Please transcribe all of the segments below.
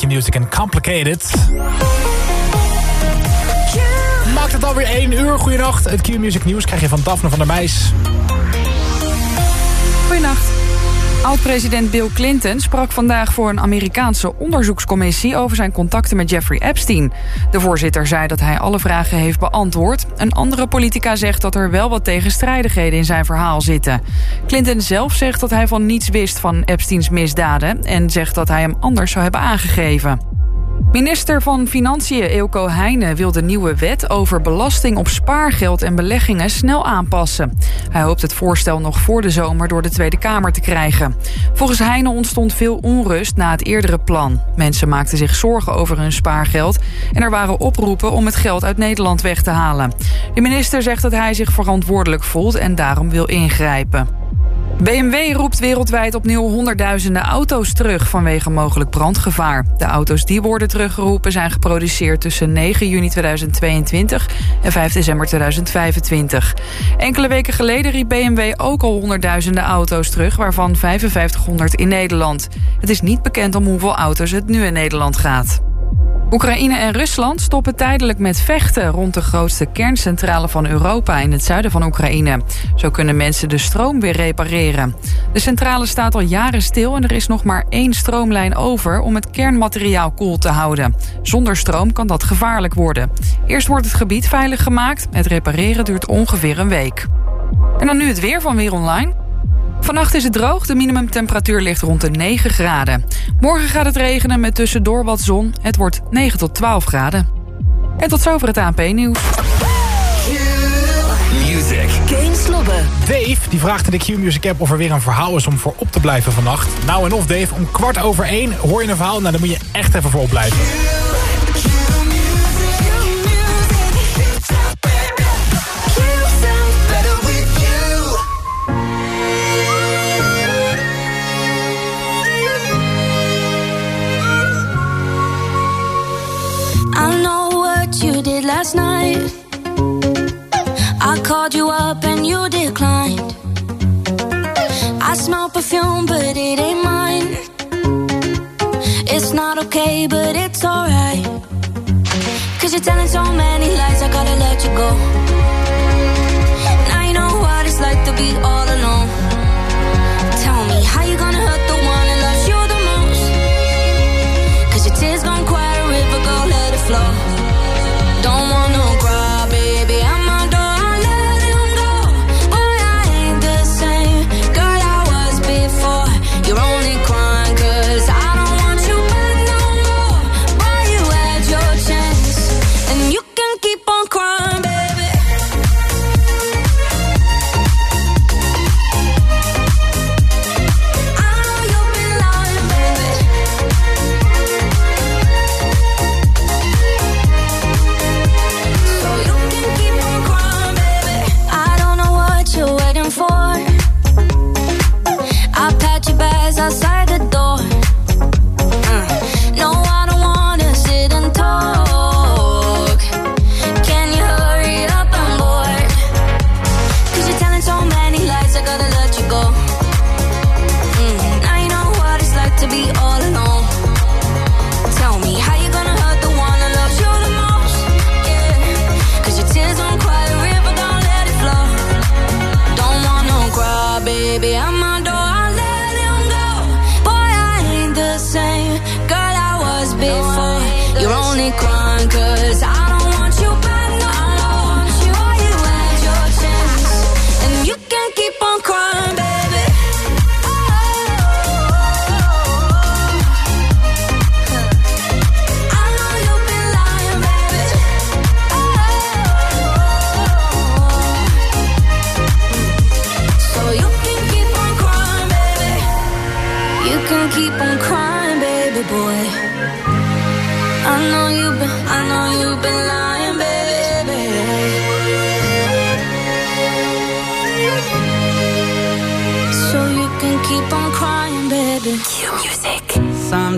Your Music and Complicated. Maakt het alweer 1 uur. Goedenacht. Het Q-Music Nieuws krijg je van Daphne van der Meijs. Goedenacht. Oud-president Bill Clinton sprak vandaag voor een Amerikaanse onderzoekscommissie over zijn contacten met Jeffrey Epstein. De voorzitter zei dat hij alle vragen heeft beantwoord. Een andere politica zegt dat er wel wat tegenstrijdigheden in zijn verhaal zitten. Clinton zelf zegt dat hij van niets wist van Epsteins misdaden en zegt dat hij hem anders zou hebben aangegeven. Minister van Financiën Eelco Heijnen wil de nieuwe wet over belasting op spaargeld en beleggingen snel aanpassen. Hij hoopt het voorstel nog voor de zomer door de Tweede Kamer te krijgen. Volgens Heijnen ontstond veel onrust na het eerdere plan. Mensen maakten zich zorgen over hun spaargeld en er waren oproepen om het geld uit Nederland weg te halen. De minister zegt dat hij zich verantwoordelijk voelt en daarom wil ingrijpen. BMW roept wereldwijd opnieuw honderdduizenden auto's terug vanwege mogelijk brandgevaar. De auto's die worden teruggeroepen zijn geproduceerd tussen 9 juni 2022 en 5 december 2025. Enkele weken geleden riep BMW ook al honderdduizenden auto's terug, waarvan 5500 in Nederland. Het is niet bekend om hoeveel auto's het nu in Nederland gaat. Oekraïne en Rusland stoppen tijdelijk met vechten rond de grootste kerncentrale van Europa in het zuiden van Oekraïne. Zo kunnen mensen de stroom weer repareren. De centrale staat al jaren stil en er is nog maar één stroomlijn over om het kernmateriaal koel te houden. Zonder stroom kan dat gevaarlijk worden. Eerst wordt het gebied veilig gemaakt. Het repareren duurt ongeveer een week. En dan nu het weer van Weer Online. Vannacht is het droog, de minimumtemperatuur ligt rond de 9 graden. Morgen gaat het regenen met tussendoor wat zon. Het wordt 9 tot 12 graden. En tot zover het ANP-nieuws. Music. Game Slobben. Dave die vraagt in de Q-Music app of er weer een verhaal is om voor op te blijven vannacht. Nou en of Dave, om kwart over één hoor je een verhaal. Nou, dan moet je echt even voor opblijven. Last night. I called you up and you declined. I smell perfume, but it ain't mine. It's not okay, but it's alright. Cause you're telling so many lies, I gotta let you go. las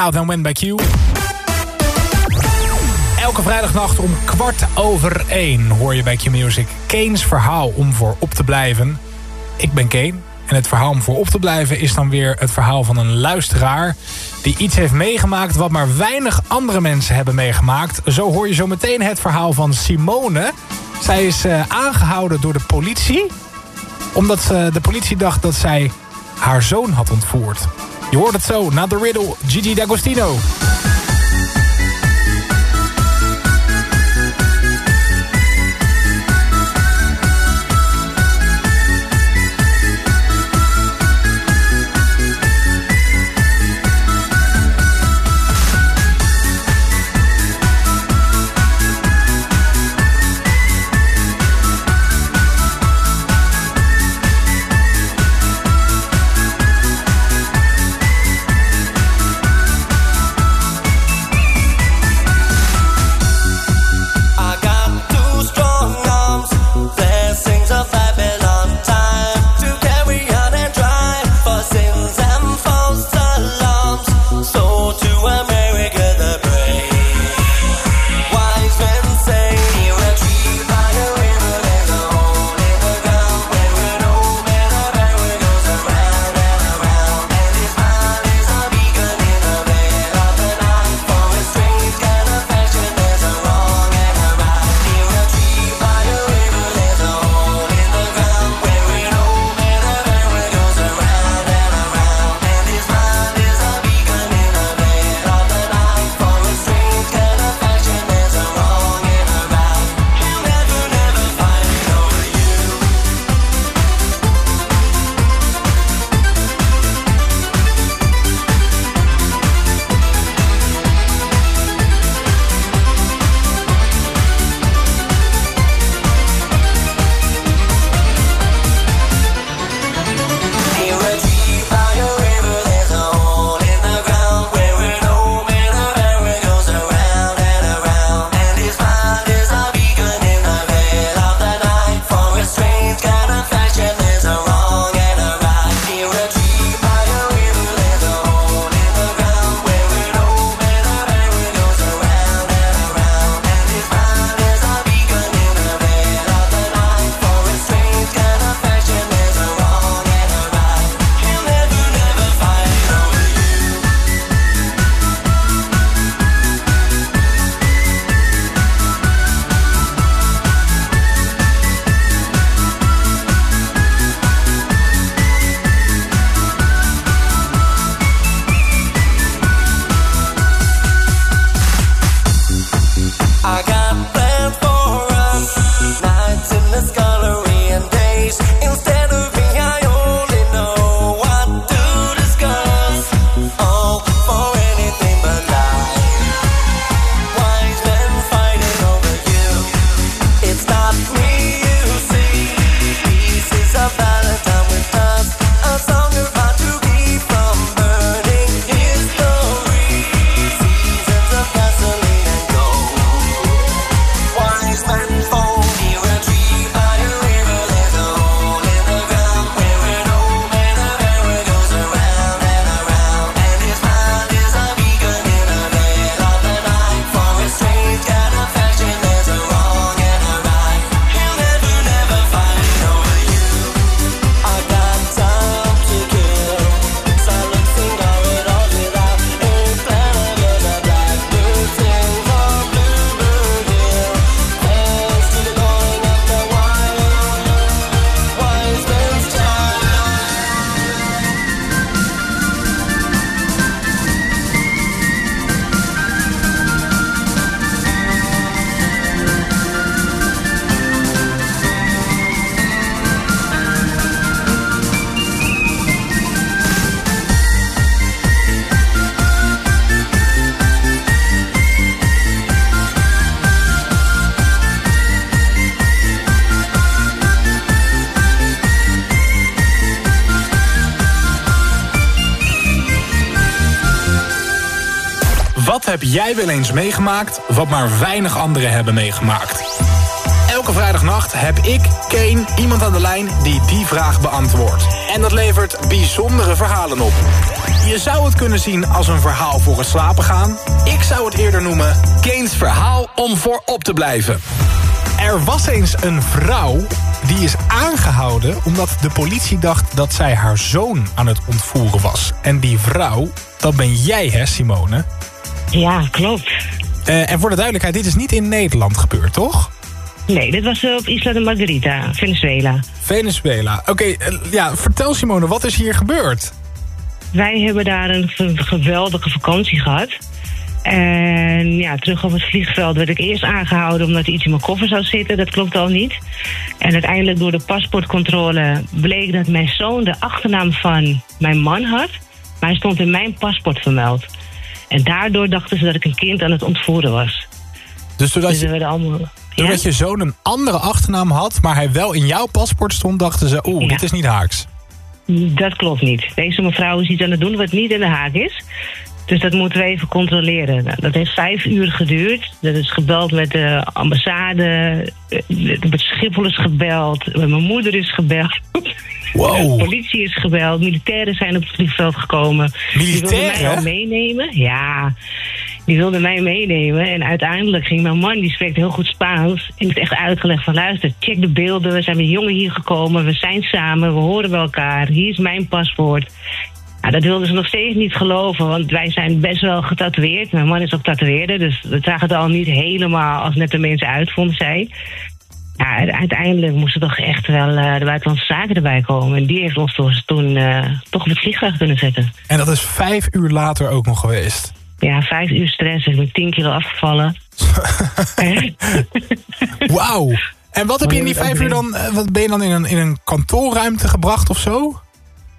Now Then by Q. Elke vrijdagnacht om kwart over één hoor je bij Q Music Kane's verhaal om voor op te blijven. Ik ben Kane en het verhaal om voor op te blijven is dan weer het verhaal van een luisteraar... die iets heeft meegemaakt wat maar weinig andere mensen hebben meegemaakt. Zo hoor je zo meteen het verhaal van Simone. Zij is eh, aangehouden door de politie omdat ze, de politie dacht dat zij haar zoon had ontvoerd. Je hoort het zo na de riddle Gigi D'Agostino. Wel eens meegemaakt wat maar weinig anderen hebben meegemaakt? Elke vrijdagnacht heb ik, Kane, iemand aan de lijn die die vraag beantwoordt. En dat levert bijzondere verhalen op. Je zou het kunnen zien als een verhaal voor het slapen gaan. Ik zou het eerder noemen Kane's verhaal om voor op te blijven. Er was eens een vrouw die is aangehouden omdat de politie dacht dat zij haar zoon aan het ontvoeren was. En die vrouw, dat ben jij hè Simone? Ja, klopt. Uh, en voor de duidelijkheid, dit is niet in Nederland gebeurd, toch? Nee, dit was op Isla de Margarita, Venezuela. Venezuela. Oké, okay, uh, ja, vertel Simone, wat is hier gebeurd? Wij hebben daar een geweldige vakantie gehad. En ja, terug op het vliegveld werd ik eerst aangehouden omdat er iets in mijn koffer zou zitten. Dat klopt al niet. En uiteindelijk door de paspoortcontrole bleek dat mijn zoon de achternaam van mijn man had. Maar hij stond in mijn paspoort vermeld. En daardoor dachten ze dat ik een kind aan het ontvoeren was. Dus doordat, dus je, allemaal, doordat je zoon een andere achternaam had, maar hij wel in jouw paspoort stond, dachten ze, oeh, ja. dit is niet haaks. Dat klopt niet. Deze mevrouw is iets aan het doen wat niet in de haak is. Dus dat moeten we even controleren. Nou, dat heeft vijf uur geduurd. Dat is gebeld met de ambassade. Met Schiphol is gebeld. Met mijn moeder is gebeld. Wow. De politie is gebeld. Militairen zijn op het vliegveld gekomen. Militairen? Die wilden mij al meenemen. Ja, die wilden mij meenemen. En uiteindelijk ging mijn man, die spreekt heel goed Spaans. En heeft echt uitgelegd van luister, check de beelden. We zijn met jongen hier gekomen. We zijn samen. We horen bij elkaar. Hier is mijn paspoort. Dat wilden ze nog steeds niet geloven, want wij zijn best wel getatoeëerd. Mijn man is ook tatoeëerder, dus we zagen het al niet helemaal als net de mensen uit, vond zij. Ja, uiteindelijk moesten toch echt wel uh, de buitenlandse zaken erbij komen. En die heeft ons dus toen uh, toch op het vliegtuig kunnen zetten. En dat is vijf uur later ook nog geweest? Ja, vijf uur stress. Ik ben tien kilo afgevallen. Wauw. En wat heb je in die vijf uur dan... eh, Wat ben je dan in een, in een kantoorruimte gebracht of zo?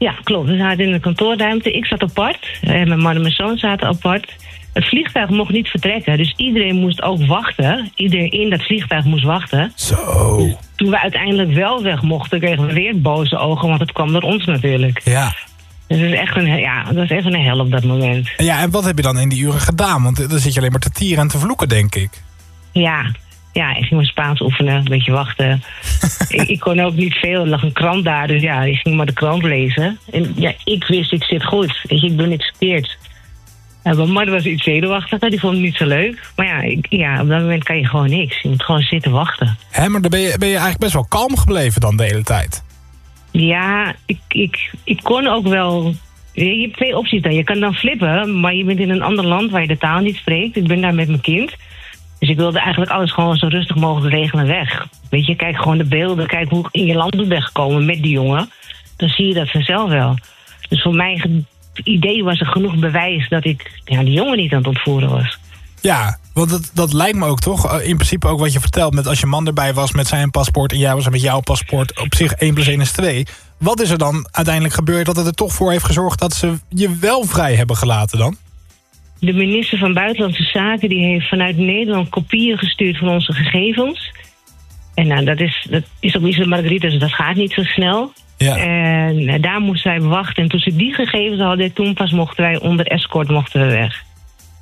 Ja, klopt. We zaten in de kantoorruimte. Ik zat apart. En mijn man en mijn zoon zaten apart. Het vliegtuig mocht niet vertrekken. Dus iedereen moest ook wachten. Iedereen in dat vliegtuig moest wachten. Zo. Toen we uiteindelijk wel weg mochten, kregen we weer boze ogen. Want het kwam door ons natuurlijk. Ja. Dus het is echt een, ja, dat is even een hel op dat moment. Ja, en wat heb je dan in die uren gedaan? Want dan zit je alleen maar te tieren en te vloeken, denk ik. Ja, ja, ik ging mijn Spaans oefenen, een beetje wachten. ik, ik, kon ook niet veel, er lag een krant daar, dus ja, ik ging maar de krant lezen. En ja, ik wist, ik zit goed, weet je, ik doe niks verkeerd. En mijn man was iets zenuwachtiger, die vond het niet zo leuk. Maar ja, ik, ja, op dat moment kan je gewoon niks. Je moet gewoon zitten wachten. Hé, maar dan ben je, ben je eigenlijk best wel kalm gebleven dan de hele tijd. Ja, ik, ik, ik kon ook wel... Je hebt twee opties dan. Je kan dan flippen, maar je bent in een ander land waar je de taal niet spreekt. Ik ben daar met mijn kind. Dus ik wilde eigenlijk alles gewoon zo rustig mogelijk regelen weg. Weet je, kijk gewoon de beelden, kijk hoe ik in je land ben gekomen met die jongen. Dan zie je dat vanzelf wel. Dus voor mijn idee was er genoeg bewijs dat ik ja, die jongen niet aan het ontvoeren was. Ja, want dat, dat lijkt me ook toch? In principe ook wat je vertelt met als je man erbij was met zijn paspoort en jij was er met jouw paspoort. Op zich 1 plus 1 is 2. Wat is er dan uiteindelijk gebeurd dat het er toch voor heeft gezorgd dat ze je wel vrij hebben gelaten dan? De minister van Buitenlandse Zaken die heeft vanuit Nederland kopieën gestuurd van onze gegevens. En nou, dat is, dat is op Isla Margarita, dus dat gaat niet zo snel. Ja. En daar moesten wij wachten. En toen ze die gegevens hadden, toen pas mochten wij onder escort mochten we weg.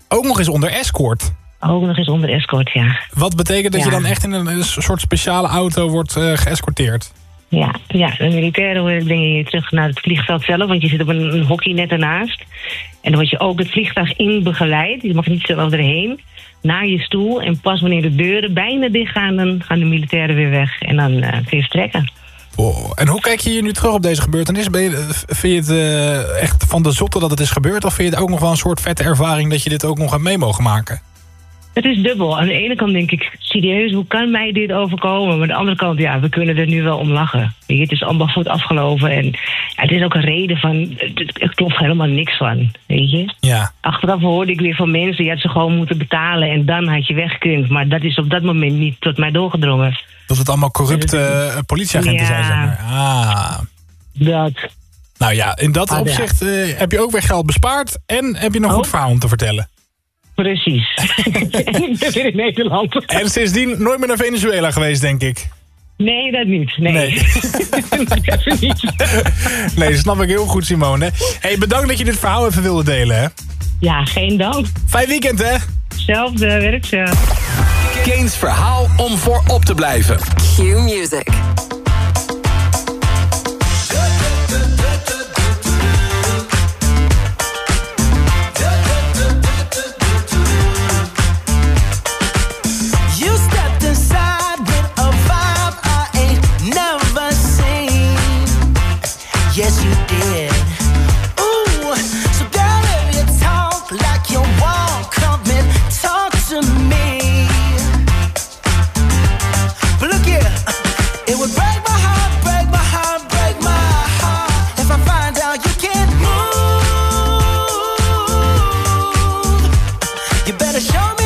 Ook nog eens onder escort? Ook nog eens onder escort, ja. Wat betekent dat Ja. je dan echt in een, een soort speciale auto wordt eh, geëscorteerd? Ja, ja, de militairen brengen je terug naar het vliegveld zelf, want je zit op een, een hockey net ernaast. En dan word je ook het vliegtuig in begeleid. Je mag niet zelf erheen. Naar je stoel. En pas wanneer de deuren bijna dicht gaan, dan gaan de militairen weer weg. En dan eh, kun je vertrekken. Oh, en hoe kijk je hier nu terug op deze gebeurtenis? Ben je, eh, vind je het eh, echt van de zotte dat het is gebeurd? Of vind je het ook nog wel een soort vette ervaring dat je dit ook nog hebt mee mogen maken? Het is dubbel. Aan de ene kant denk ik, serieus, hoe kan mij dit overkomen? Maar aan de andere kant, ja, we kunnen er nu wel om lachen. Het is allemaal goed afgelopen. En ja, het is ook een reden van, het- er klopt helemaal niks van. Weet je? Ja. Achteraf hoorde ik weer van mensen, je had ze gewoon moeten betalen en dan had je weggekund. Maar dat is op dat moment niet tot mij doorgedrongen. Dat het allemaal corrupte eh, politieagenten Ja. zijn, zeg maar. Ah. Dat, Nou ja, in dat Ah, opzicht eh, heb je ook weer geld bespaard... en heb je nog een goed Oh. verhaal om te vertellen. Precies. en ik ben weer in Nederland. En sindsdien nooit meer naar Venezuela geweest, denk ik. Nee, dat niet. Nee. Nee. Even niet. Nee, dat snap ik heel goed, Simone. Hey, bedankt dat je dit verhaal even wilde delen, hè? Ja, geen dank. Fijn weekend, hè? Hetzelfde, werk zo. Kane's verhaal om voor op te blijven. Q Music. Show me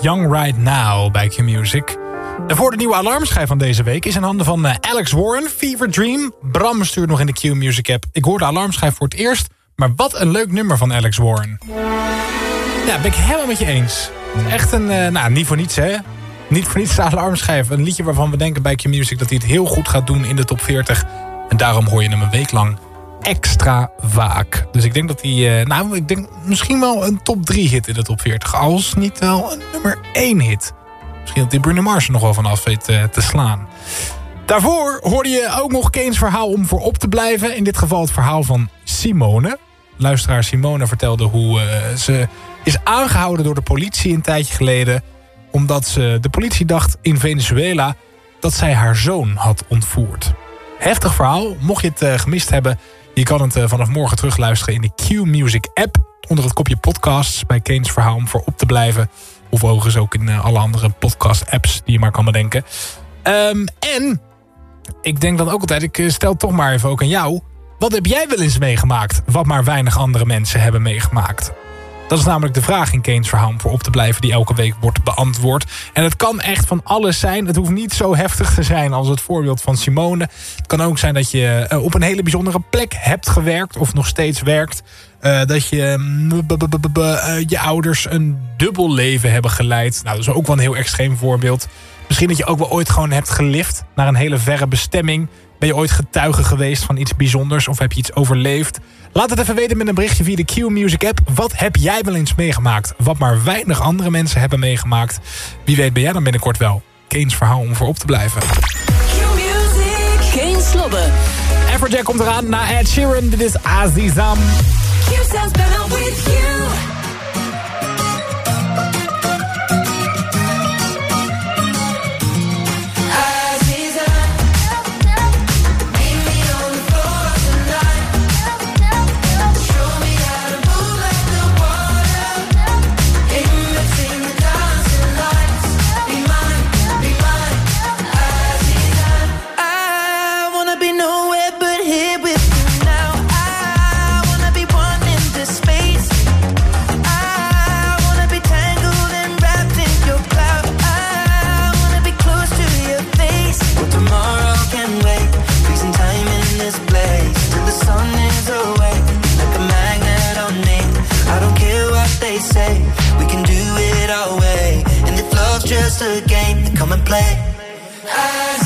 Young Right Now bij Q-Music. Voor de nieuwe alarmschijf van deze week is in handen van eh, Alex Warren, Fever Dream. Bram stuurt nog in de Q-Music app. Ik hoor de alarmschijf voor het eerst, maar wat een leuk nummer van Alex Warren. Ja, ben ik helemaal met je eens. Echt een, eh, nou niet voor niets hè. Niet voor niets de alarmschijf. Een liedje waarvan we denken bij Q-Music dat hij het heel goed gaat doen in de top 40. En daarom hoor je hem een week lang extra vaak. Dus ik denk dat hij, eh, nou ik denk misschien wel een top 3 hit in de top 40. Als niet wel een nummer 1 hit. Misschien dat die Bruno Mars nog wel vanaf weet eh, te slaan. Daarvoor hoorde je ook nog Kane's verhaal om voor op te blijven. In dit geval het verhaal van Simone. Luisteraar Simone vertelde hoe eh, ze is aangehouden door de politie een tijdje geleden. Omdat ze, de politie dacht in Venezuela dat zij haar zoon had ontvoerd. Heftig verhaal. Mocht je het gemist hebben... je kan het eh, vanaf morgen terugluisteren in de Q-Music app... onder het kopje podcasts bij Kane's verhaal om voor op te blijven. Of overigens ook in eh, alle andere podcast-apps die je maar kan bedenken. Ehm, en ik denk dan ook altijd, ik eh, stel toch maar even ook aan jou... wat heb jij wel eens meegemaakt... wat maar weinig andere mensen hebben meegemaakt? Dat is namelijk de vraag in Kane's verhaal om voor op te blijven... die elke week wordt beantwoord. En het kan echt van alles zijn. Het hoeft niet zo heftig te zijn als het voorbeeld van Simone. Het kan ook zijn dat je eh, op een hele bijzondere plek hebt gewerkt... of nog steeds werkt. Eh, dat je, mm, eh, je ouders een dubbel leven hebben geleid. Nou, dat is ook wel een heel extreem voorbeeld. Misschien dat je ook wel ooit gewoon hebt gelift... naar een hele verre bestemming... Ben je ooit getuige geweest van iets bijzonders of heb je iets overleefd? Laat het even weten met een berichtje via de Q-Music app. Wat heb jij wel eens meegemaakt? Wat maar weinig andere mensen hebben meegemaakt. Wie weet ben jij dan binnenkort wel. Kane's verhaal om voor op te blijven. Q-Music. Geen slobben. Everjack komt eraan na Ed Sheeran. Dit is Azizam. Q sounds better with you. Come and play.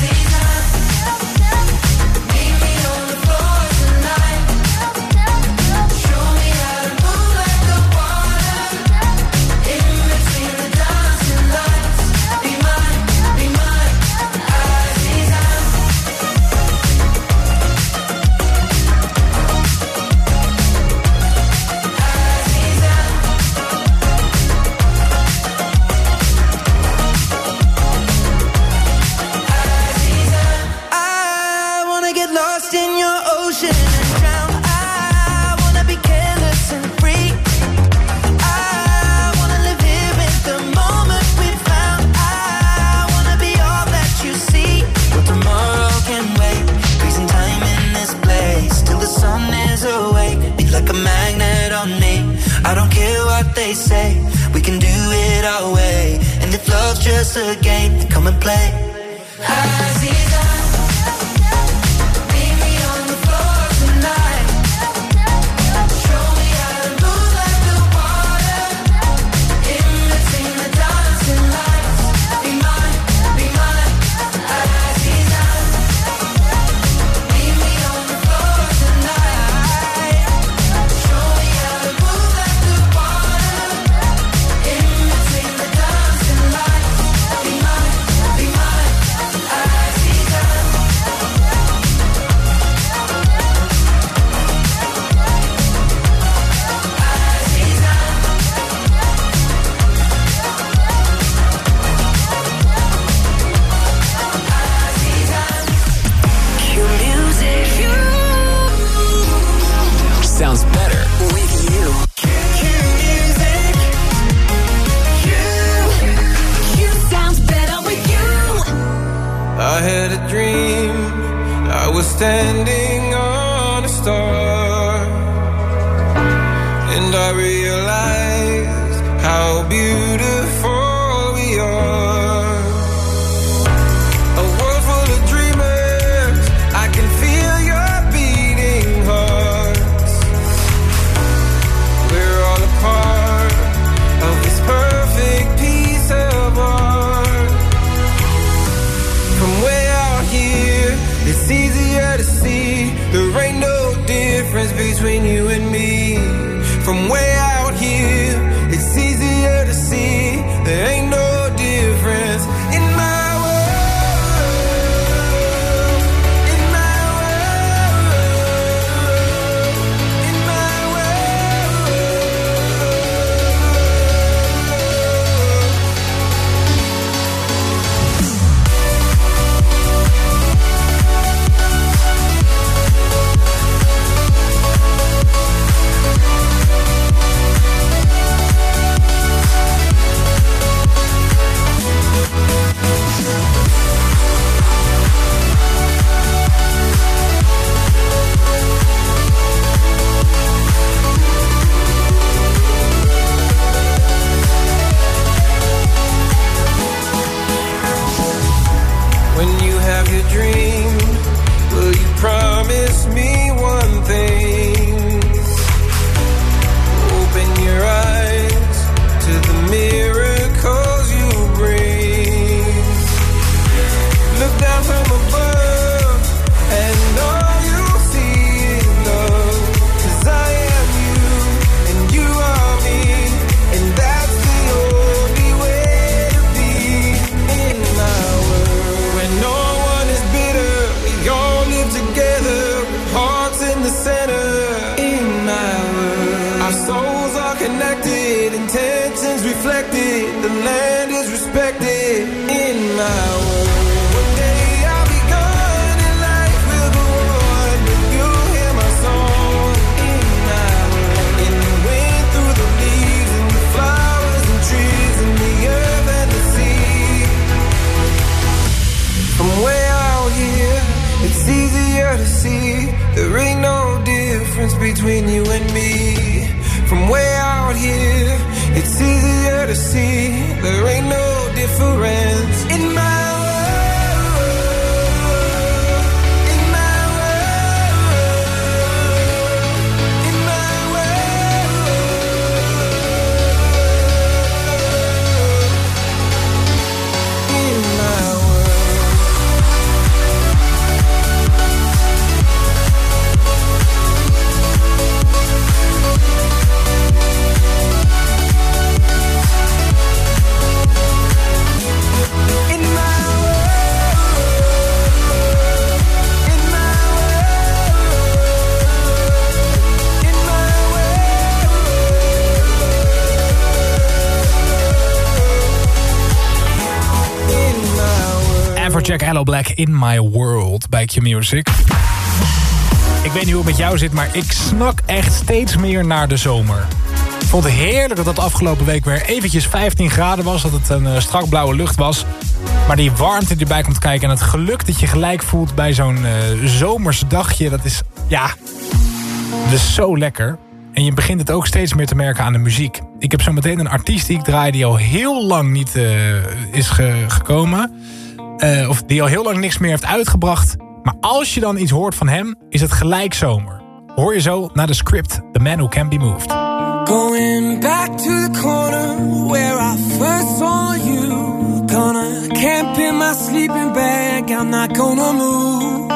Had a dream. I was standing on a star. And I realized In My World bij Q-Music. Ik weet niet hoe het met jou zit, maar ik snak echt steeds meer naar de zomer. Ik vond het heerlijk dat dat afgelopen week weer eventjes 15 graden was. Dat het een eh, strak blauwe lucht was. Maar die warmte die erbij komt kijken en het geluk dat je gelijk voelt bij zo'n uh, zomers dagje. Dat is, ja, is zo lekker. En je begint het ook steeds meer te merken aan de muziek. Ik heb zo meteen een artiest die ik draai die al heel lang niet eh, is gekomen. Eh, of die al heel lang niks meer heeft uitgebracht. Maar als je dan iets hoort van hem, is het gelijk zomer. Hoor je zo naar de script The Man Who Can Be Moved. Going back to the corner where I first saw you. Gonna camp in my sleeping bag, I'm not gonna move.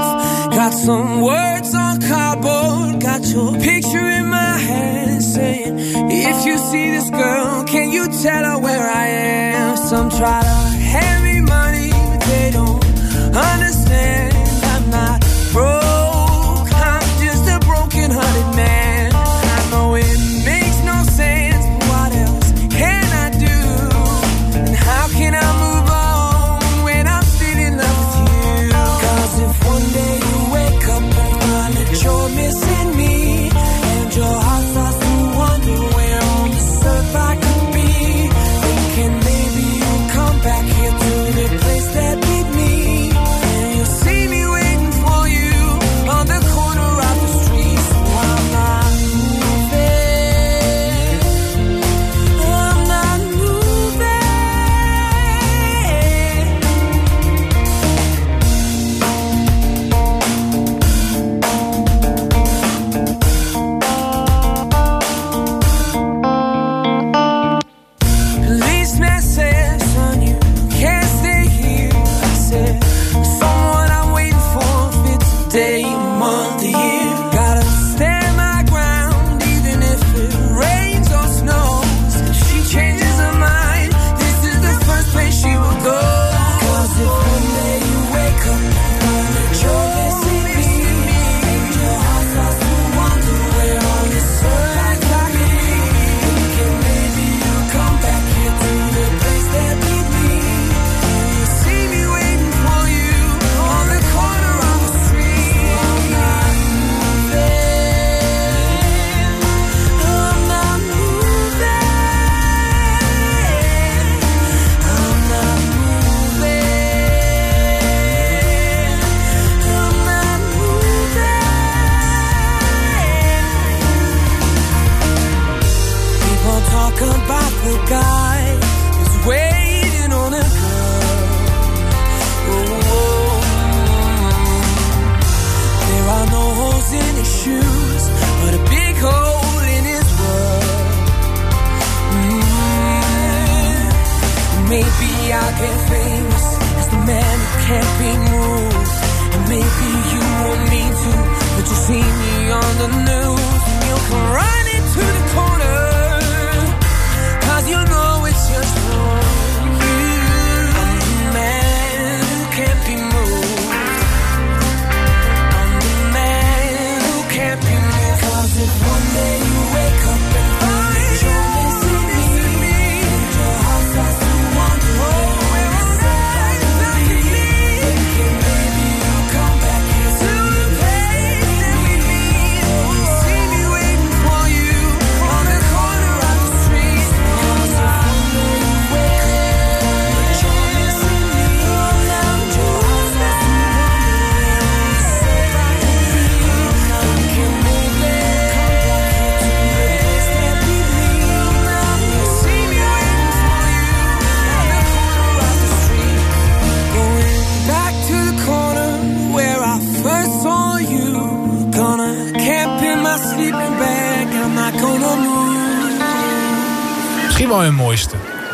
Got some words on cardboard, got your picture in my hand saying, If you see this girl, can you tell her where I am? Some try to Honest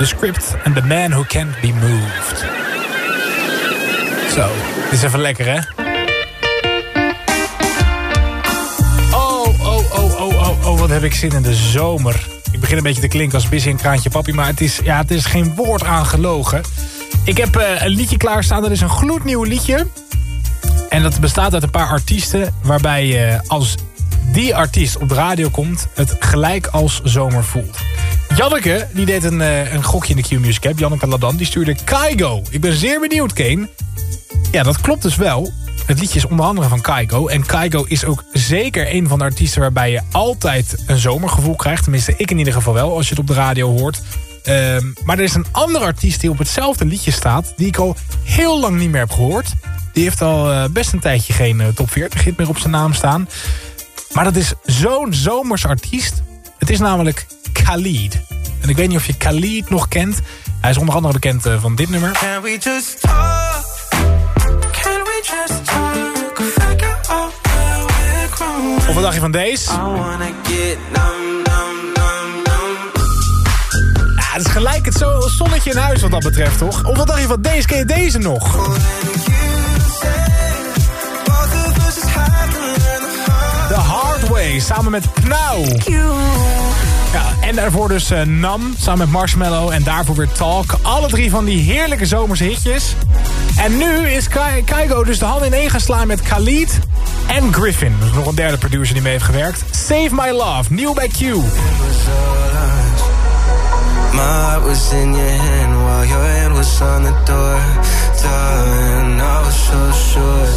The Script and the Man Who Can't Be Moved. Zo, dit is even lekker hè? Oh, oh, oh, oh, oh, oh, wat heb ik zin in de zomer. Ik begin een beetje te klinken als Busy en Kraantje Papi... maar het is, ja, het is geen woord aan gelogen. Ik heb eh, een liedje klaarstaan, dat is een gloednieuw liedje. En dat bestaat uit een paar artiesten... waarbij je als die artiest op de radio komt... het gelijk als zomer voelt. Janneke, die deed een, eh, een gokje in de Q-Music App. Janneke Ladan, die stuurde Kaigo. Ik ben zeer benieuwd, Kane. Ja, dat klopt dus wel. Het liedje is onder andere van Kaigo. En Kaigo is ook zeker een van de artiesten... waarbij je altijd een zomergevoel krijgt. Tenminste, ik in ieder geval wel, als je het op de radio hoort. Ehm, maar er is een andere artiest die op hetzelfde liedje staat... die ik al heel lang niet meer heb gehoord. Die heeft al eh, best een tijdje geen eh, top 40 hit meer op zijn naam staan. Maar dat is zo'n zomers artiest. Het is namelijk Khalid. En ik weet niet of je Khalid nog kent. Hij is onder andere bekend eh, van dit nummer. Can we just talk? Can we just talk? Figure out where we're growing. Of wat dacht je van deze? I wanna get numb, numb, numb, numb. Ja, het is gelijk het zo zonnetje in huis wat dat betreft, toch? Of wat dacht je van deze? Ken je deze nog? Samen met Pnau. Ja, en daarvoor dus eh, Nam, samen met Marshmallow. En daarvoor weer Talk. Alle drie van die heerlijke zomerse hitjes. En nu is Kai- Kaigo dus de handen in één gaan met Khalid en Griffin. Dus nog een derde producer die mee heeft gewerkt. Save My Love, nieuw bij Q. My heart was in your hand while your hand was on the door. Darling, I was so sure.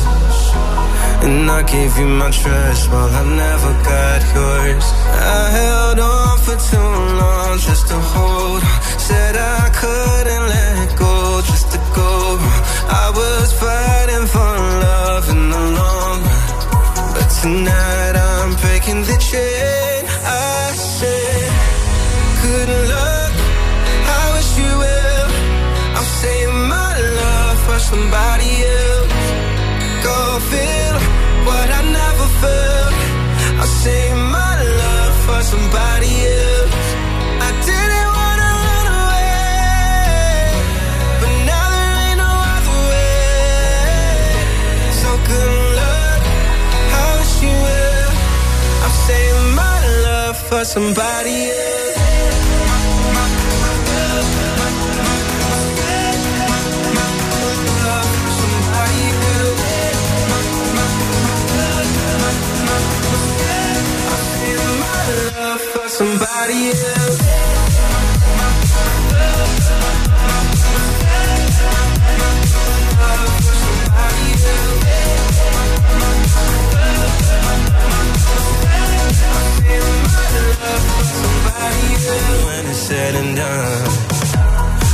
And I gave you my trust while I never got yours. I held on for too long just to hold. Said I couldn't let go just to go. I was fighting for love in the long run. But tonight I'm breaking the chain. I said, good luck. I wish you well. I'm saving my love for somebody else. Go feel I save my love for somebody else. I didn't wanna run away, but now there ain't no other way. So good luck. I my love for somebody else. Somebody else. When it's said and done,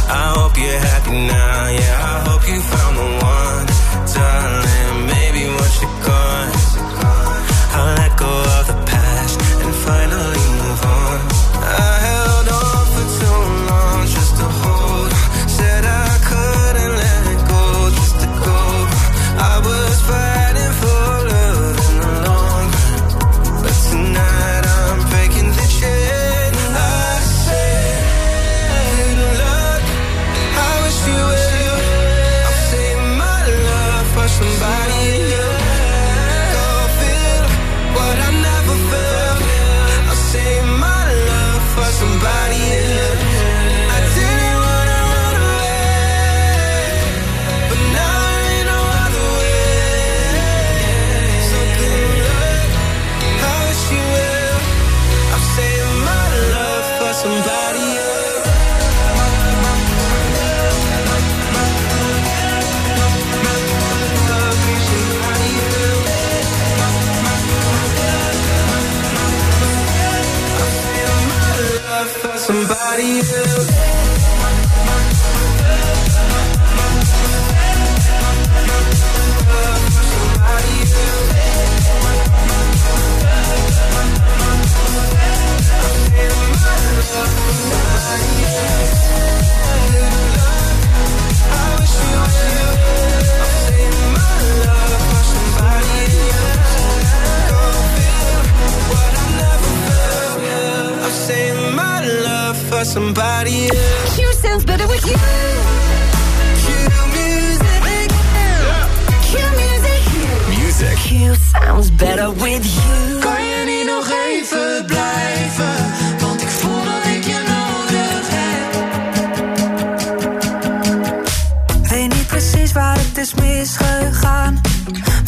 I hope you're happy now. Yeah,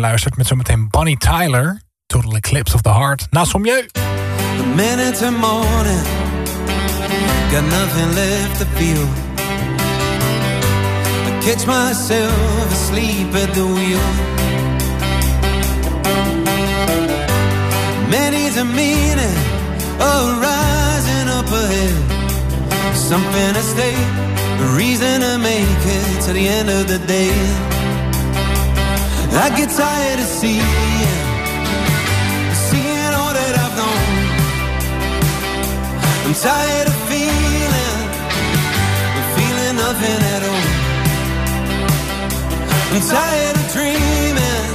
Je naar luistert met zometeen Bonnie Tyler. Total Eclipse of the Heart. Na Sommieu. The minute to morning, got nothing left to feel. I catch myself asleep at the wheel. Many's a meaning of rising up ahead. Something to stay, a reason to make it to the end of the day. I get tired of seeing, seeing all that I've known. I'm tired of feeling, feeling nothing at all. I'm tired of dreaming,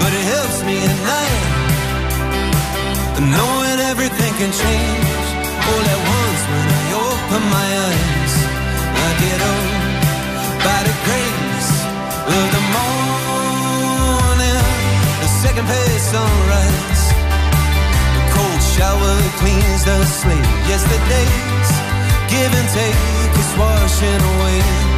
but it helps me at night. Knowing everything can change all at once when I open my eyes. I get up by the grace of the morning, the second page sunrise. The cold shower cleans the slate. Yesterday's give and take is washing away.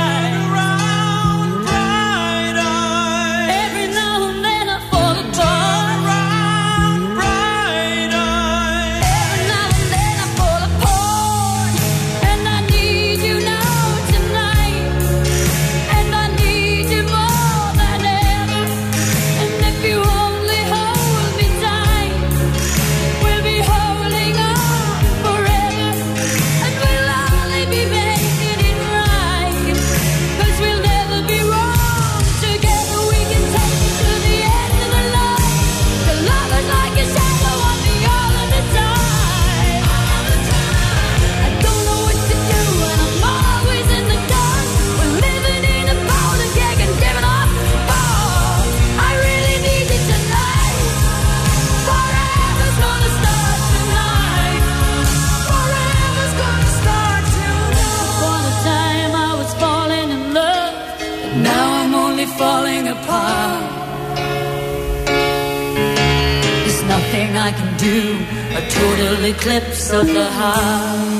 Total eclipse of the heart.